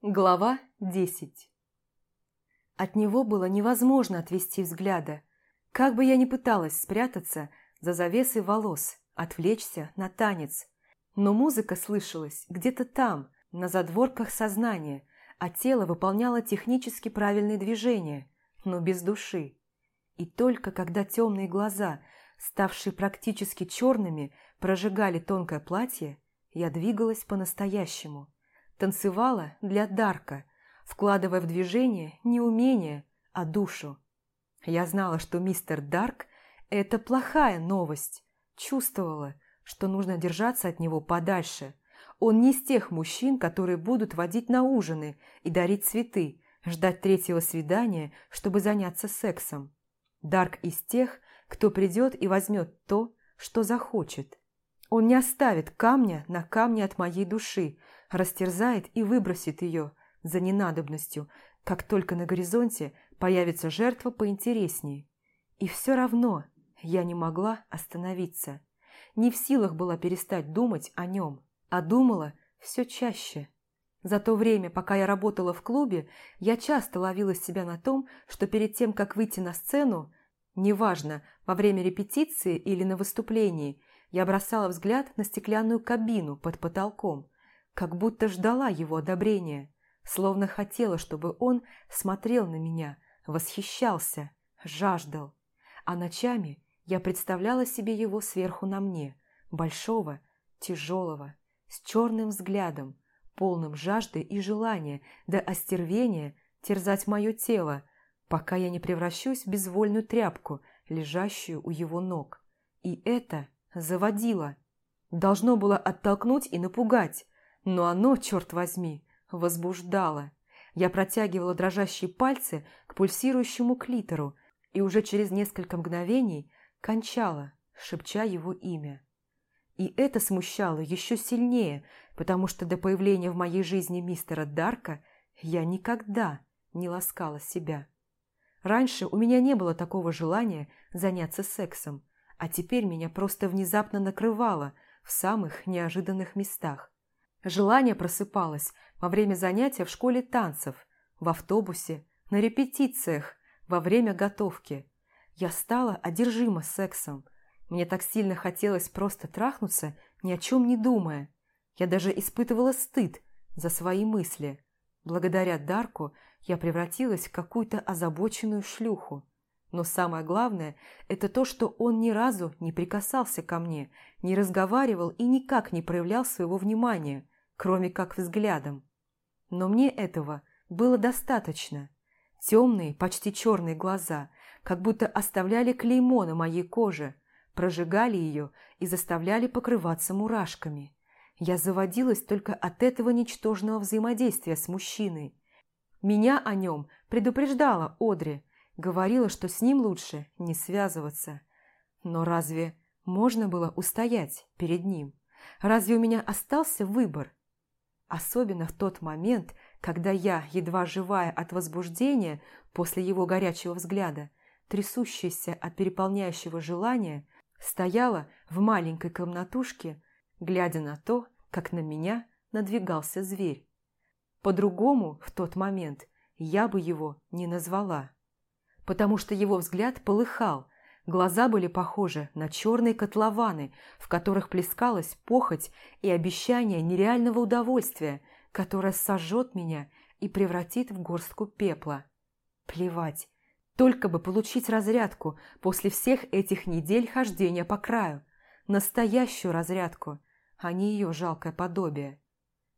Глава 10 От него было невозможно отвести взгляда. Как бы я ни пыталась спрятаться за завесой волос, отвлечься на танец. Но музыка слышалась где-то там, на задворках сознания, а тело выполняло технически правильные движения, но без души. И только когда темные глаза, ставшие практически черными, прожигали тонкое платье, я двигалась по-настоящему – Танцевала для Дарка, вкладывая в движение не умение, а душу. Я знала, что мистер Дарк – это плохая новость. Чувствовала, что нужно держаться от него подальше. Он не из тех мужчин, которые будут водить на ужины и дарить цветы, ждать третьего свидания, чтобы заняться сексом. Дарк из тех, кто придет и возьмет то, что захочет. Он не оставит камня на камне от моей души, растерзает и выбросит ее за ненадобностью, как только на горизонте появится жертва поинтереснее. И все равно я не могла остановиться. Не в силах была перестать думать о нем, а думала все чаще. За то время, пока я работала в клубе, я часто ловила себя на том, что перед тем, как выйти на сцену, неважно, во время репетиции или на выступлении, я бросала взгляд на стеклянную кабину под потолком – как будто ждала его одобрения, словно хотела, чтобы он смотрел на меня, восхищался, жаждал. А ночами я представляла себе его сверху на мне, большого, тяжелого, с черным взглядом, полным жажды и желания до остервения терзать мое тело, пока я не превращусь в безвольную тряпку, лежащую у его ног. И это заводило. Должно было оттолкнуть и напугать, но оно, черт возьми, возбуждало. Я протягивала дрожащие пальцы к пульсирующему клитору и уже через несколько мгновений кончала, шепча его имя. И это смущало еще сильнее, потому что до появления в моей жизни мистера Дарка я никогда не ласкала себя. Раньше у меня не было такого желания заняться сексом, а теперь меня просто внезапно накрывало в самых неожиданных местах. Желание просыпалось во время занятия в школе танцев, в автобусе, на репетициях, во время готовки. Я стала одержима сексом. Мне так сильно хотелось просто трахнуться, ни о чем не думая. Я даже испытывала стыд за свои мысли. Благодаря Дарку я превратилась в какую-то озабоченную шлюху. Но самое главное – это то, что он ни разу не прикасался ко мне, не разговаривал и никак не проявлял своего внимания, кроме как взглядом. Но мне этого было достаточно. Темные, почти черные глаза, как будто оставляли клеймо на моей коже, прожигали ее и заставляли покрываться мурашками. Я заводилась только от этого ничтожного взаимодействия с мужчиной. Меня о нем предупреждала Одри, Говорила, что с ним лучше не связываться. Но разве можно было устоять перед ним? Разве у меня остался выбор? Особенно в тот момент, когда я, едва живая от возбуждения после его горячего взгляда, трясущаяся от переполняющего желания, стояла в маленькой комнатушке, глядя на то, как на меня надвигался зверь. По-другому в тот момент я бы его не назвала потому что его взгляд полыхал, глаза были похожи на черные котлованы, в которых плескалась похоть и обещание нереального удовольствия, которое сожжет меня и превратит в горстку пепла. Плевать, только бы получить разрядку после всех этих недель хождения по краю. Настоящую разрядку, а не ее жалкое подобие.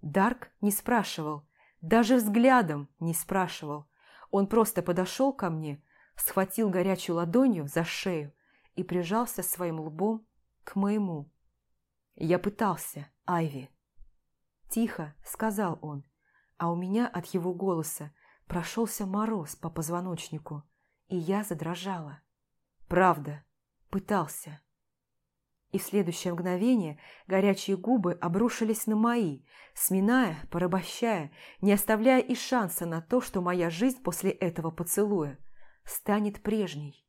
Дарк не спрашивал, даже взглядом не спрашивал. Он просто подошел ко мне, схватил горячую ладонью за шею и прижался своим лбом к моему. Я пытался, Айви. Тихо, сказал он, а у меня от его голоса прошелся мороз по позвоночнику, и я задрожала. Правда, пытался. И в следующее мгновение горячие губы обрушились на мои, сминая, порабощая, не оставляя и шанса на то, что моя жизнь после этого поцелуя станет прежней.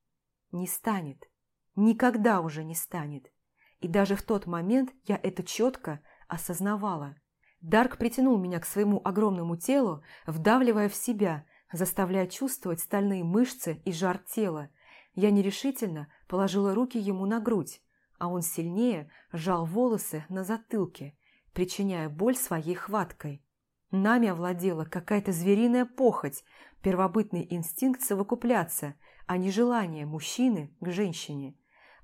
Не станет. Никогда уже не станет. И даже в тот момент я это четко осознавала. Дарк притянул меня к своему огромному телу, вдавливая в себя, заставляя чувствовать стальные мышцы и жар тела. Я нерешительно положила руки ему на грудь, а он сильнее сжал волосы на затылке, причиняя боль своей хваткой. Нами овладела какая-то звериная похоть, первобытный инстинкт совокупляться, а не желание мужчины к женщине.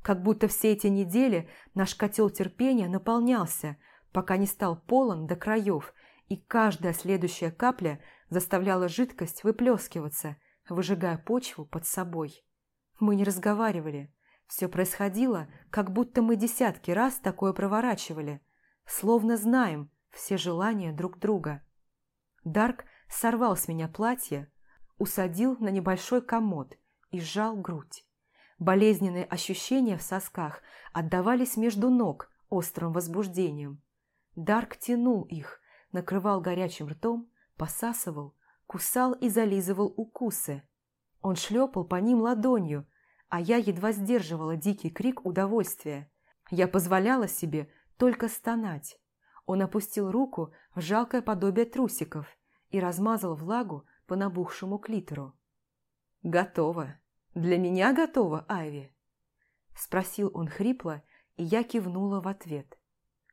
Как будто все эти недели наш котел терпения наполнялся, пока не стал полон до краев, и каждая следующая капля заставляла жидкость выплескиваться, выжигая почву под собой. Мы не разговаривали. Все происходило, как будто мы десятки раз такое проворачивали, словно знаем все желания друг друга. Дарк сорвал с меня платье, усадил на небольшой комод и сжал грудь. Болезненные ощущения в сосках отдавались между ног острым возбуждением. Дарк тянул их, накрывал горячим ртом, посасывал, кусал и зализывал укусы. Он шлепал по ним ладонью, а я едва сдерживала дикий крик удовольствия. Я позволяла себе только стонать. Он опустил руку в жалкое подобие трусиков и размазал влагу по набухшему клитору. «Готово. Для меня готово, Айви?» Спросил он хрипло, и я кивнула в ответ.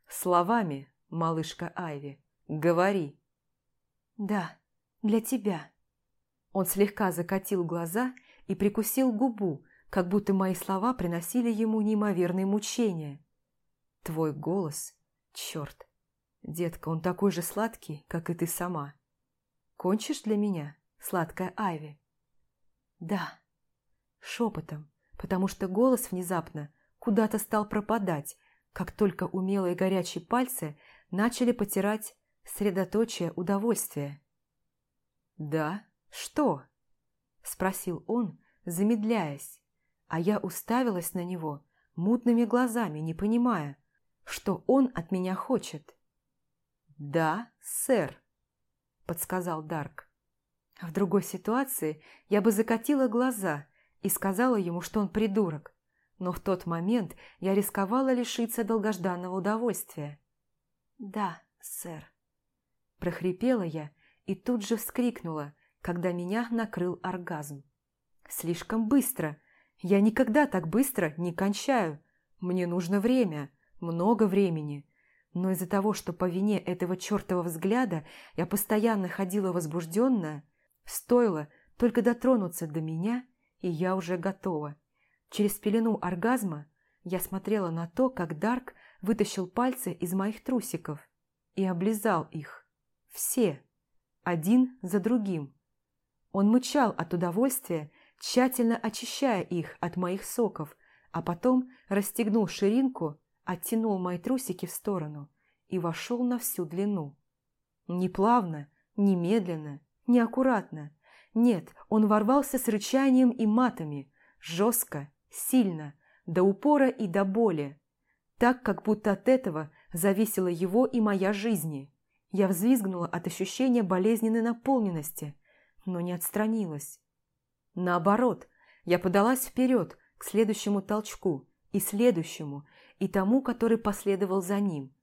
«Словами, малышка Айви, говори». «Да, для тебя». Он слегка закатил глаза и прикусил губу, как будто мои слова приносили ему неимоверные мучения. «Твой голос, черт, детка, он такой же сладкий, как и ты сама. Кончишь для меня, сладкая Айви?» «Да», шепотом, потому что голос внезапно куда-то стал пропадать, как только умелые горячие пальцы начали потирать средоточие удовольствия. «Да? Что?» – спросил он, замедляясь, а я уставилась на него мутными глазами, не понимая, что он от меня хочет. «Да, сэр», – подсказал Дарк. В другой ситуации я бы закатила глаза и сказала ему, что он придурок, но в тот момент я рисковала лишиться долгожданного удовольствия. «Да, сэр», – прохрипела я и тут же вскрикнула, когда меня накрыл оргазм. «Слишком быстро! Я никогда так быстро не кончаю! Мне нужно время, много времени!» Но из-за того, что по вине этого чертова взгляда я постоянно ходила возбужденная, стоило только дотронуться до меня, и я уже готова. Через пелену оргазма я смотрела на то, как Дарк вытащил пальцы из моих трусиков и облизал их. Все один за другим. Он мычал от удовольствия, тщательно очищая их от моих соков, а потом расстегнул ширинку, оттянул мои трусики в сторону и вошел на всю длину. Не плавно, не медленно, не аккуратно. Нет, он ворвался с рычанием и матами, жестко, сильно, до упора и до боли, так, как будто от этого зависела его и моя жизнь. Я взвизгнула от ощущения болезненной наполненности, но не отстранилась. Наоборот, я подалась вперед к следующему толчку, и следующему, и тому, который последовал за ним.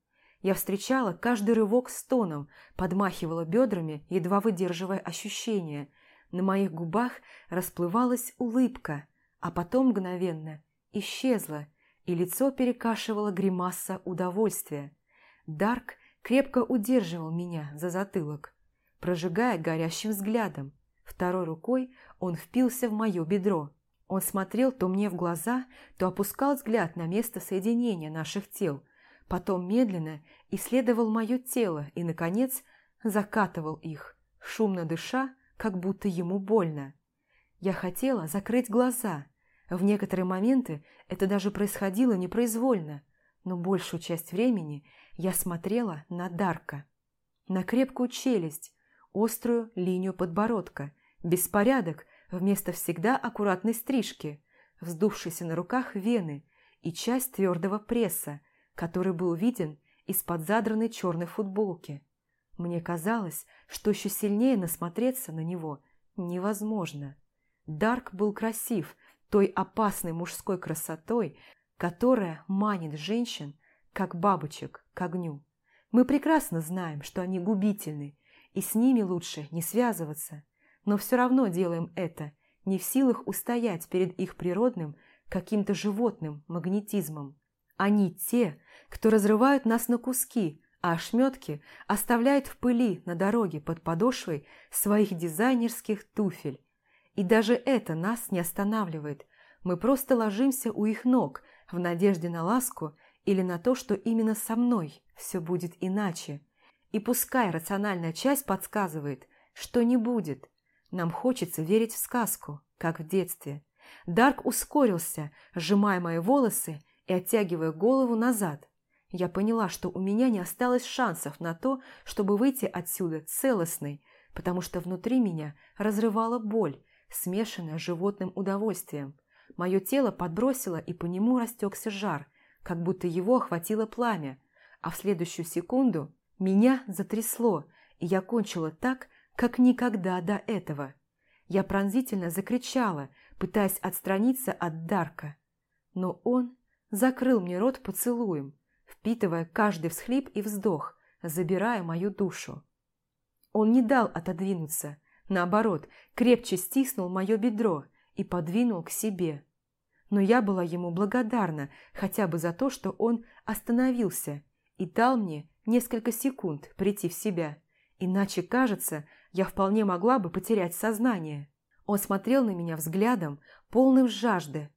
Я встречала каждый рывок стоном, подмахивала бедрами, едва выдерживая ощущения. На моих губах расплывалась улыбка, а потом мгновенно исчезла, и лицо перекашивало гримаса удовольствия. Дарк крепко удерживал меня за затылок, прожигая горящим взглядом. Второй рукой он впился в мое бедро. Он смотрел то мне в глаза, то опускал взгляд на место соединения наших тел, потом медленно исследовал мое тело и, наконец, закатывал их, шумно дыша, как будто ему больно. Я хотела закрыть глаза. В некоторые моменты это даже происходило непроизвольно, но большую часть времени я смотрела на Дарка, на крепкую челюсть, острую линию подбородка, беспорядок вместо всегда аккуратной стрижки, вздувшиеся на руках вены и часть твердого пресса, который был виден из-под задранной черной футболки. Мне казалось, что еще сильнее насмотреться на него невозможно. Дарк был красив той опасной мужской красотой, которая манит женщин как бабочек к огню. Мы прекрасно знаем, что они губительны, и с ними лучше не связываться, но все равно делаем это, не в силах устоять перед их природным, каким-то животным магнетизмом. Они те, кто разрывают нас на куски, а ошметки оставляют в пыли на дороге под подошвой своих дизайнерских туфель. И даже это нас не останавливает. Мы просто ложимся у их ног в надежде на ласку или на то, что именно со мной все будет иначе. И пускай рациональная часть подсказывает, что не будет, нам хочется верить в сказку, как в детстве. Дарк ускорился, сжимая мои волосы и оттягивая голову назад. Я поняла, что у меня не осталось шансов на то, чтобы выйти отсюда целостной, потому что внутри меня разрывала боль, смешанная с животным удовольствием. Мое тело подбросило, и по нему растекся жар, как будто его охватило пламя, а в следующую секунду меня затрясло, и я кончила так, как никогда до этого. Я пронзительно закричала, пытаясь отстраниться от Дарка. Но он закрыл мне рот поцелуем, впитывая каждый всхлип и вздох, забирая мою душу. Он не дал отодвинуться, наоборот, крепче стиснул мое бедро и подвинул к себе. Но я была ему благодарна хотя бы за то, что он остановился и дал мне несколько секунд прийти в себя. Иначе, кажется, я вполне могла бы потерять сознание. Он смотрел на меня взглядом, полным жажды.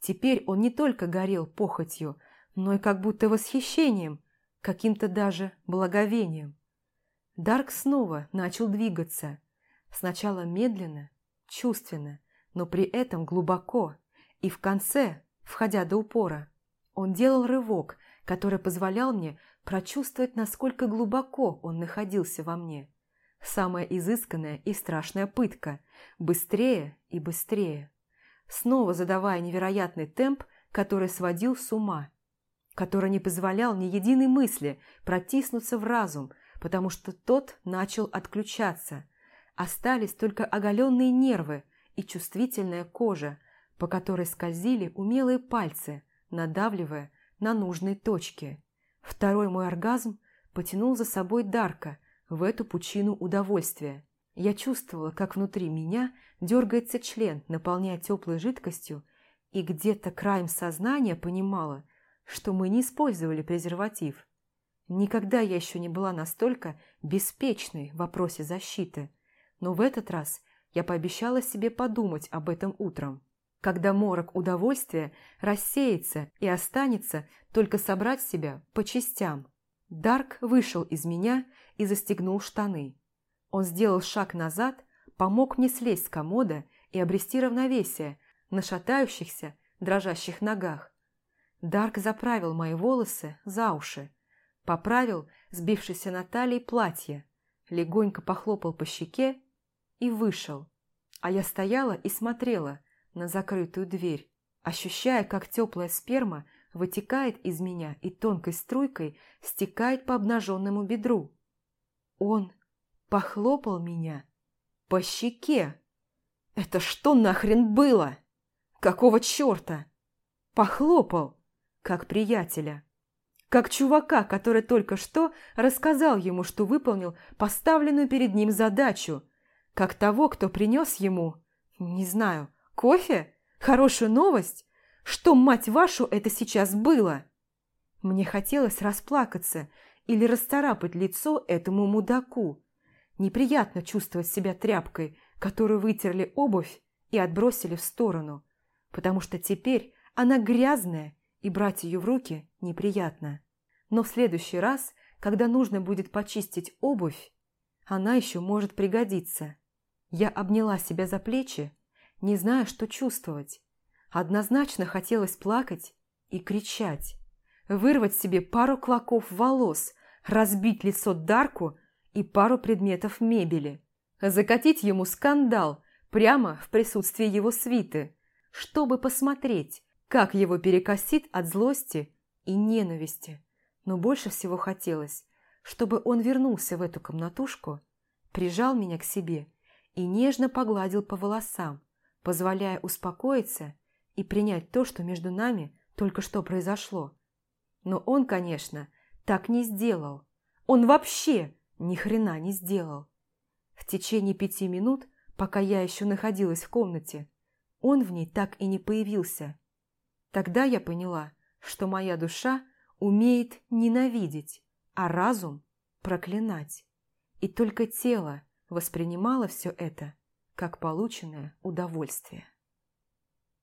Теперь он не только горел похотью, но и как будто восхищением, каким-то даже благовением. Дарк снова начал двигаться, сначала медленно, чувственно, но при этом глубоко, и в конце, входя до упора, он делал рывок, который позволял мне прочувствовать, насколько глубоко он находился во мне. Самая изысканная и страшная пытка. Быстрее и быстрее. Снова задавая невероятный темп, который сводил с ума. Который не позволял ни единой мысли протиснуться в разум, потому что тот начал отключаться. Остались только оголенные нервы и чувствительная кожа, по которой скользили умелые пальцы, надавливая на нужные точки. Второй мой оргазм потянул за собой Дарка – в эту пучину удовольствия. Я чувствовала, как внутри меня дергается член, наполняя теплой жидкостью, и где-то краем сознания понимала, что мы не использовали презерватив. Никогда я еще не была настолько беспечной в вопросе защиты, но в этот раз я пообещала себе подумать об этом утром, когда морок удовольствия рассеется и останется только собрать себя по частям. Дарк вышел из меня и застегнул штаны. Он сделал шаг назад, помог мне слезть с комода и обрести равновесие на шатающихся, дрожащих ногах. Дарк заправил мои волосы за уши, поправил сбившееся на талии платье, легонько похлопал по щеке и вышел. А я стояла и смотрела на закрытую дверь, ощущая, как теплая сперма – вытекает из меня и тонкой струйкой стекает по обнаженному бедру. Он похлопал меня по щеке. Это что нахрен было? Какого черта? Похлопал, как приятеля. Как чувака, который только что рассказал ему, что выполнил поставленную перед ним задачу. Как того, кто принес ему, не знаю, кофе? Хорошую новость? Что, мать вашу, это сейчас было? Мне хотелось расплакаться или расцарапать лицо этому мудаку. Неприятно чувствовать себя тряпкой, которую вытерли обувь и отбросили в сторону, потому что теперь она грязная, и брать ее в руки неприятно. Но в следующий раз, когда нужно будет почистить обувь, она еще может пригодиться. Я обняла себя за плечи, не зная, что чувствовать. Однозначно хотелось плакать и кричать, вырвать себе пару клоков волос, разбить лицо Дарку и пару предметов мебели, закатить ему скандал прямо в присутствии его свиты, чтобы посмотреть, как его перекосит от злости и ненависти. Но больше всего хотелось, чтобы он вернулся в эту комнатушку, прижал меня к себе и нежно погладил по волосам, позволяя успокоиться и принять то, что между нами только что произошло. Но он, конечно, так не сделал. Он вообще ни хрена не сделал. В течение пяти минут, пока я еще находилась в комнате, он в ней так и не появился. Тогда я поняла, что моя душа умеет ненавидеть, а разум – проклинать. И только тело воспринимало все это как полученное удовольствие.